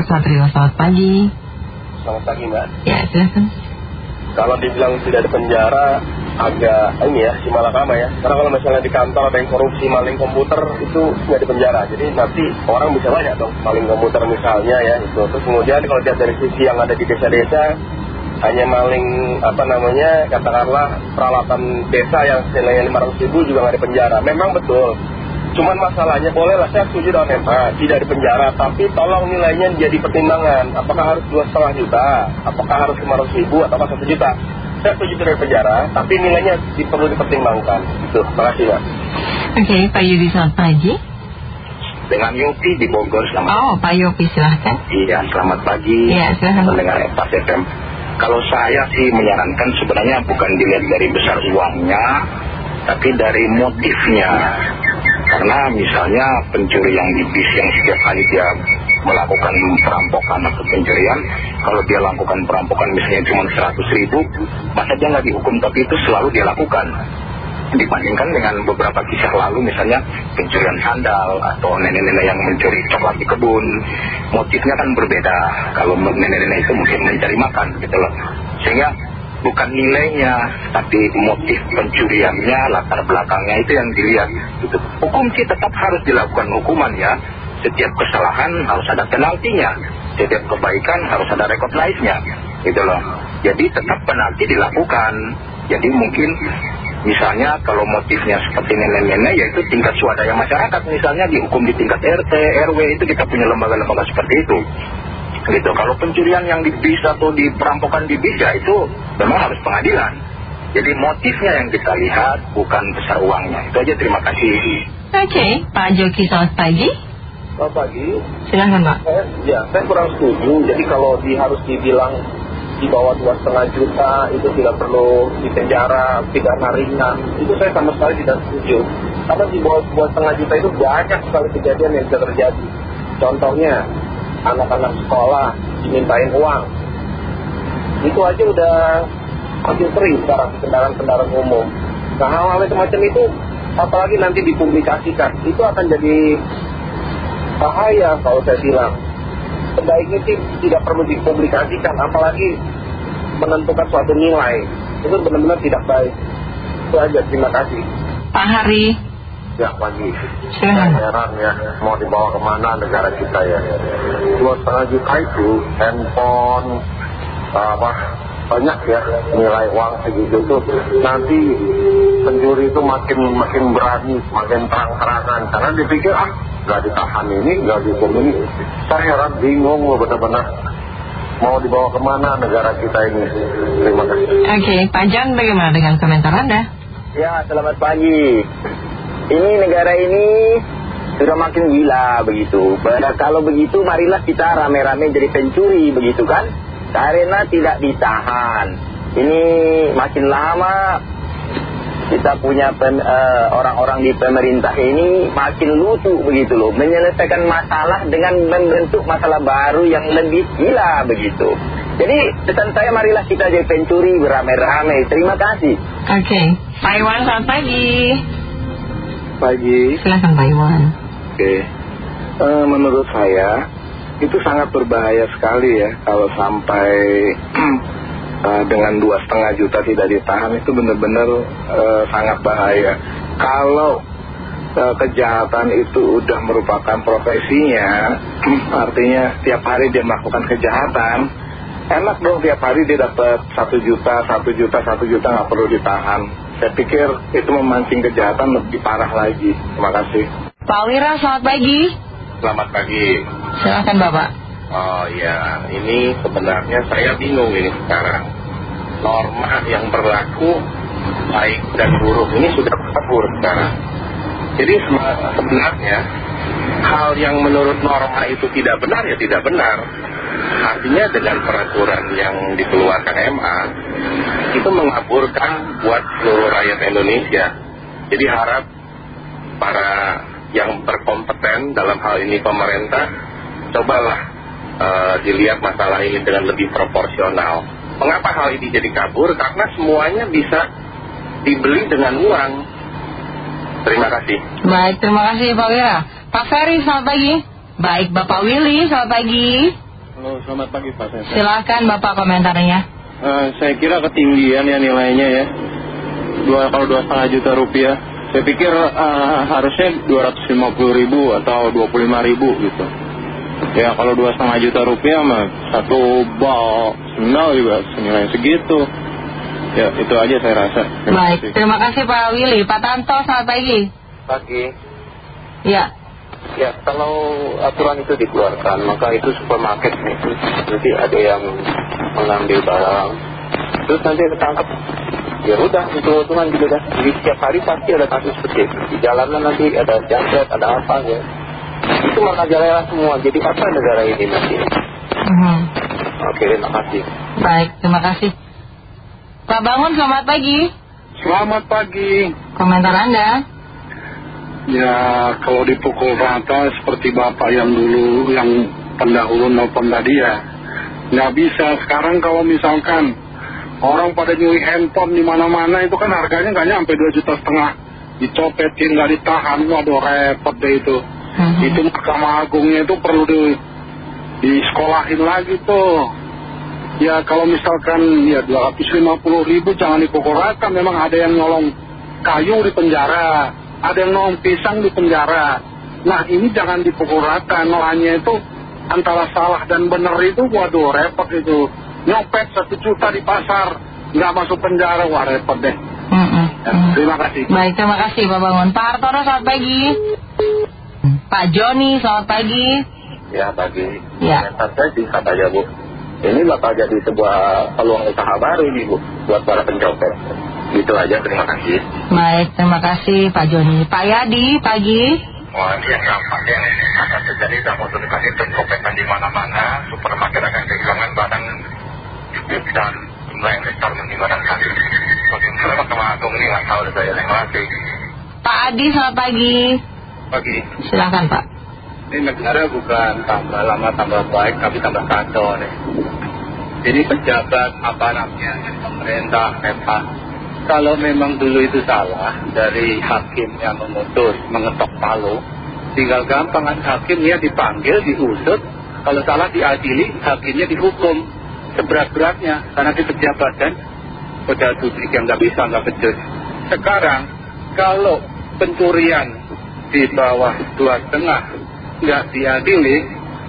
Pak Satrio, selamat pagi. Selamat pagi Mbak. Ya, silahkan. Kalau dibilang tidak ada penjara, agak ini ya, si malakama ya. Karena kalau misalnya di kantor ada yang korupsi maling komputer, itu nggak di penjara. Jadi nanti orang bisa banyak dong maling komputer misalnya ya. Itu. Terus kemudian kalau lihat dari sisi yang ada di desa-desa, hanya maling apa namanya, katakanlah peralatan desa yang nilainya 500 ribu juga nggak di penjara. Memang betul. Cuman masalahnya bolehlah saya setuju dengan MA tidak di penjara, tapi tolong nilainya jadi pertimbangan. Apakah harus dua setengah juta, apakah harus 500 ribu, atau satu juta? Saya setuju tidak di penjara, tapi nilainya perlu dipertimbangkan. Itu, terima kasih Pak. Oke, Pak Yudi, selamat pagi. Dengan Yopi di Bogor, selamat Oh, Pak Yopi, silahkan. Iya, selamat pagi. Iya, silahkan. Mendengar Pas FM. Kalau saya sih menyarankan sebenarnya bukan dilihat dari besar uangnya, tapi dari motifnya. Karena misalnya pencuri yang di bis yang setiap kali dia melakukan perampokan atau pencurian, kalau dia lakukan perampokan misalnya cuma 100 ribu, masa dia nggak dihukum, tapi itu selalu dia lakukan. Dibandingkan dengan beberapa kisah lalu misalnya pencurian sandal atau nenek-nenek yang mencuri coklat di kebun, motifnya kan berbeda. Kalau nenek-nenek itu mungkin mencari makan gitu loh. Sehingga bukan nilainya, tapi motif pencuriannya, latar belakangnya itu yang dilihat. Gitu. Hukum sih tetap harus dilakukan hukuman ya. Setiap kesalahan harus ada penaltinya. Setiap kebaikan harus ada recognize-nya. Gitu loh. Jadi tetap penalti dilakukan. Jadi mungkin misalnya kalau motifnya seperti nenek-nenek yaitu tingkat swadaya masyarakat misalnya dihukum di tingkat RT, RW itu kita punya lembaga-lembaga seperti itu gitu. Kalau pencurian yang di bis atau di perampokan di bis ya itu memang harus pengadilan. Jadi motifnya yang kita lihat bukan besar uangnya. Itu aja terima kasih. Oke, Pak Joki, selamat pagi. Selamat pagi. Silahkan, Pak. Saya, ya, saya kurang setuju. Jadi kalau di, harus dibilang di bawah dua setengah juta itu tidak perlu dipenjara, tidak ringan. Itu saya sama sekali tidak setuju. Karena di bawah dua setengah juta itu banyak sekali kejadian yang bisa terjadi. Contohnya, anak-anak sekolah dimintain uang. Itu aja udah makin sering sekarang kendaraan-kendaraan umum. Nah hal-hal semacam itu apalagi nanti dipublikasikan, itu akan jadi bahaya kalau saya bilang. Sebaiknya sih tidak perlu dipublikasikan, apalagi menentukan suatu nilai. Itu benar-benar tidak baik. Itu aja, terima kasih. Pak Hari. Ya, pagi. Silahkan. Heran ya, mau dibawa ke mana negara kita ya. Dua setengah juta itu, handphone, apa, banyak ya nilai uang segitu tuh. Nanti pencuri itu makin makin berani, makin terang-terangan. Karena dipikir, ah, nggak ditahan ini, nggak dihukum ini. Saya heran, bingung loh benar-benar. Mau dibawa ke mana negara kita ini. Terima kasih. Oke, Pak Jan, bagaimana dengan komentar Anda? Ya, selamat pagi. Ini negara ini sudah makin gila begitu. Pada kalau begitu marilah kita rame-rame jadi pencuri begitu kan? Karena tidak ditahan. Ini makin lama kita punya eh, orang-orang di pemerintah ini makin lucu begitu loh. Menyelesaikan masalah dengan membentuk masalah baru yang lebih gila begitu. Jadi pesan saya marilah kita jadi pencuri beramai-ramai. Terima kasih. Oke, Pak Iwan, selamat pagi. Pagi. Silahkan Pak Iwan. Oke. Eh, menurut saya itu sangat berbahaya sekali ya kalau sampai eh, dengan dua setengah juta tidak ditahan itu benar-benar eh, sangat bahaya. Kalau kejahatan itu udah merupakan profesinya, artinya tiap hari dia melakukan kejahatan, enak dong tiap hari dia dapat satu juta, satu juta, satu juta nggak perlu ditahan. Saya pikir itu memancing kejahatan lebih parah lagi. Terima kasih. Pak Wira, selamat pagi. Selamat pagi. Silahkan Bapak. Oh ya, ini sebenarnya saya bingung ini sekarang. Norma yang berlaku baik dan buruk ini sudah kabur sekarang. Jadi sebenarnya hal yang menurut norma itu tidak benar ya tidak benar. Artinya dengan peraturan yang dikeluarkan MA itu mengaburkan buat seluruh rakyat Indonesia. Jadi harap para yang berkompeten dalam hal ini pemerintah cobalah uh, dilihat masalah ini dengan lebih proporsional. Mengapa hal ini jadi kabur? Karena semuanya bisa dibeli dengan uang. Terima kasih. Baik, terima kasih Pak Wira. Pak Ferry, selamat pagi. Baik, Bapak Willy, selamat pagi. Halo, selamat pagi Pak Sensei. Silahkan Bapak komentarnya. Eh, saya kira ketinggian ya nilainya ya. Dua, kalau dua setengah juta rupiah. Saya pikir eh, harusnya 250 ribu atau 25 ribu gitu. Ya kalau dua setengah juta rupiah mah satu bal sendal juga senilai segitu. Ya itu aja saya rasa. Terima Baik, kasih. terima kasih Pak Willy. Pak Tanto, selamat pagi. Pagi. Ya, Ya, kalau aturan itu dikeluarkan, maka itu supermarket itu nanti ada yang mengambil barang, terus nanti ketangkap. Ya udah, itu hitungan gitu dah. Jadi setiap hari pasti ada kasus seperti itu. Di jalanan nanti ada jangkret, ada apa ya. Itu malah jalan semua. Jadi apa negara ini nanti? Mhm. Oke, terima kasih. baik, terima kasih. Pak Bangun, selamat pagi. Selamat pagi. Komentar Anda. Ya kalau dipukul rata seperti bapak yang dulu yang pendahulu nelpon tadi ya nggak bisa. Sekarang kalau misalkan orang pada nyuri handphone di mana-mana itu kan harganya nggak nyampe 2 juta setengah. Dicopetin nggak ditahan, waduh repot deh itu. Mhm. Itu Mahkamah Agungnya itu perlu di, disekolahin lagi tuh. Ya kalau misalkan ya 250 ribu jangan dipukul rata, memang ada yang nyolong kayu di penjara, ada yang nyolong pisang di penjara. Nah ini jangan dipukul rata, nolanya itu antara salah dan benar itu waduh repot itu. Nyopet satu juta di pasar, nggak masuk penjara, wah repot deh. Mhm. Ya, Mhm. terima kasih. Baik, terima kasih Pak Bangun. Pak Hartono, selamat pagi. Pak Joni, selamat pagi. Ya, pagi. Ya. Komentar saya singkat aja, Bu. Ini bakal jadi sebuah peluang usaha baru nih, Bu, buat para pencopet. Gitu aja, terima kasih. Baik, terima kasih Pak Joni. Pak Yadi, pagi. Wah ini yang gampang yang akan terjadi dan untuk dikasih pencopetan di mana-mana, supermarket akan kehilangan barang dan jumlah yang besar barangkali. Bagaimana Mahkamah Agung ini nggak tahu saya yang kasih. Pak Adi, selamat pagi. Pagi. Silakan Pak. Ini negara bukan tambah lama tambah baik tapi tambah kacau nih. Ini pejabat aparatnya, pemerintah, MH. Kalau memang dulu itu salah dari hakim yang memutus, mengetok palu, tinggal gampang kan hakimnya dipanggil, diusut, kalau salah diadili, hakimnya dihukum seberat-beratnya karena di pejabat kan, pejabat publik yang nggak bisa nggak becus. Sekarang kalau pencurian di bawah dua setengah nggak diadili,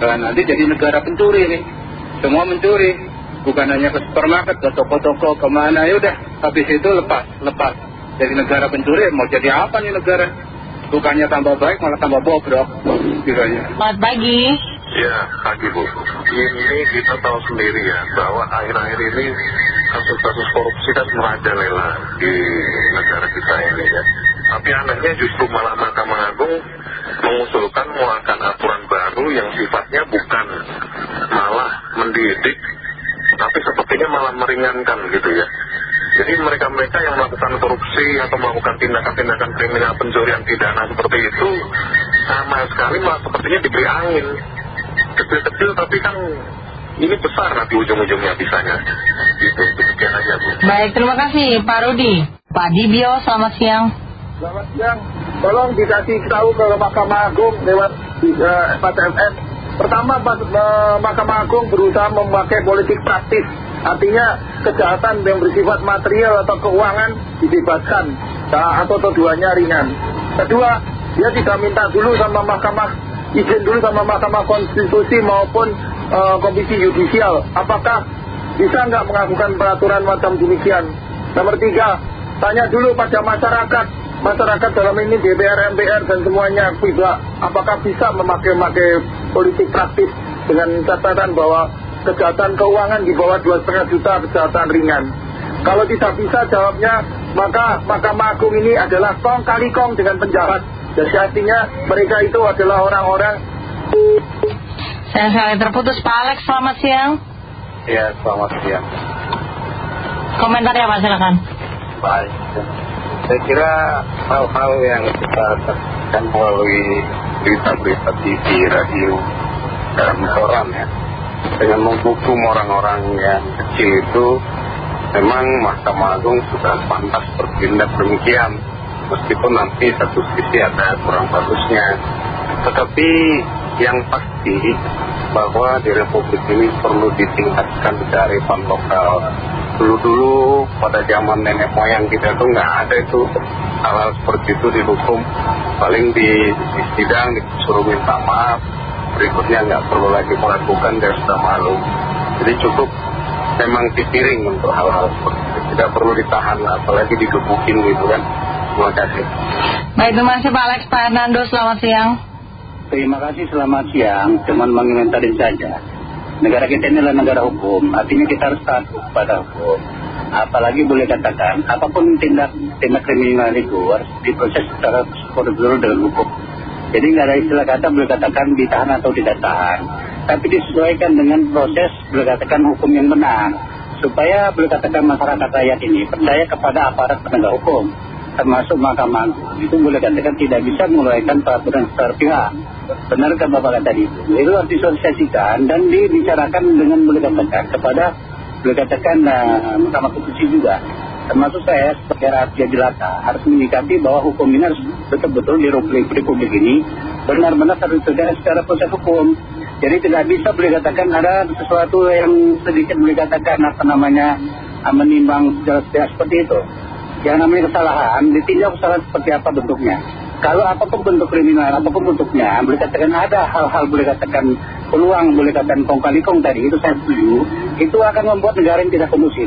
eh, nanti jadi negara pencuri nih. Semua mencuri, bukan hanya ke supermarket, ke toko-toko, ke mana ya udah. Habis itu lepas, lepas. Jadi negara pencuri mau jadi apa nih negara? Bukannya tambah baik malah tambah bobrok. Kiranya. Selamat pagi. Ya, pagi Bu. Ini kita tahu sendiri ya, bahwa akhir-akhir ini kasus-kasus korupsi kan merajalela di negara kita ini ya. Tapi anehnya justru malah Mahkamah Agung mengusulkan mengeluarkan aturan baru yang sifatnya bukan malah mendidik, tapi sepertinya malah meringankan gitu ya. Jadi mereka-mereka yang melakukan korupsi atau melakukan tindakan-tindakan kriminal pencurian pidana seperti itu sama sekali malah sepertinya diberi angin kecil-kecil tapi kan ini besar nanti ujung-ujungnya bisanya gitu demikian aja Bu Baik, terima kasih Pak Rudi. Pak Dibio, selamat siang. Selamat siang. Tolong dikasih tahu ke Mahkamah Agung lewat uh. Pertama, eh, Mahkamah Agung berusaha memakai politik praktis. Artinya kejahatan yang bersifat material atau keuangan dibebaskan atau keduanya ringan. Kedua, dia tidak minta dulu sama Mahkamah izin dulu sama Mahkamah Konstitusi maupun eh, Komisi Yudisial. Apakah bisa nggak mengajukan peraturan macam demikian? Nomor tiga, tanya dulu pada masyarakat masyarakat dalam ini DPR, MPR dan semuanya apakah bisa memakai-makai politik praktis dengan catatan bahwa kejahatan keuangan di bawah 2,5 juta kejahatan ringan kalau tidak bisa jawabnya maka Mahkamah Agung ini adalah kong kali kong dengan penjahat jadi artinya mereka itu adalah orang-orang Saya sekali terputus Pak Alex, selamat siang. Ya, selamat siang. Komentarnya Pak, silakan. Baik. Saya kira hal-hal yang kita saksikan melalui berita-berita TV, radio, dan koran ya. Dengan menghukum orang-orang yang kecil itu, memang Mahkamah Agung sudah pantas bertindak demikian. Meskipun nanti satu sisi ada kurang bagusnya. Tetapi yang pasti bahwa di Republik ini perlu ditingkatkan kearifan lokal. Dulu-dulu pada zaman nenek moyang kita itu nggak ada itu hal-hal seperti itu dihukum. Paling di, di sidang disuruh minta maaf, berikutnya nggak perlu lagi melakukan dia sudah malu. Jadi cukup memang dipiring untuk hal-hal seperti itu. Tidak perlu ditahan, apalagi digebukin gitu kan. Terima kasih. Baik, terima kasih Pak Alex. Pak Hernando, selamat siang. Terima kasih selamat siang, cuman mengimentarin saja. Negara kita ini adalah negara hukum, artinya kita harus taat pada hukum. Apalagi boleh katakan, apa pun tindak tindak kriminal itu harus diproses secara prosedur dengan hukum. Jadi nggak ada istilah kata boleh katakan ditahan atau tidak tahan. Tapi disesuaikan dengan proses boleh katakan hukum yang benar. Supaya boleh katakan masyarakat rakyat ini percaya kepada aparat penegak hukum. Termasuk Mahkamah. Itu boleh katakan tidak bisa mengeluarkan peraturan secara pihak. Benar kan Bapak tadi itu? Harus disosialisasikan dan dibicarakan dengan boleh katakan kepada boleh katakan uh, Mahkamah Konstitusi juga. Termasuk saya sebagai rakyat jelata harus menyikapi bahwa hukum ini harus betul-betul di Republik, ini benar-benar harus terjadi secara proses hukum. Jadi tidak bisa boleh katakan ada sesuatu yang sedikit boleh katakan apa namanya uh, menimbang secara seperti itu. Yang namanya kesalahan ditinjau kesalahan seperti apa bentuknya. Kalau apa pun bentuk kriminal, apa pun bentuknya, boleh katakan ada hal-hal boleh katakan peluang, boleh katakan kong kali tadi, itu saya setuju, itu akan membuat negara yang tidak kondusif.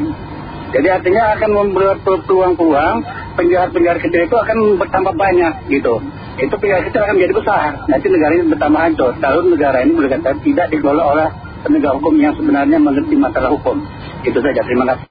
Jadi artinya akan membuat peluang-peluang penjahat-penjahat kecil itu akan bertambah banyak gitu. Itu penjahat kecil akan menjadi besar. Nanti negara ini bertambah hancur. Kalau negara ini boleh katakan tidak dikelola oleh penegak hukum yang sebenarnya mengerti masalah hukum. Itu saja. Terima kasih.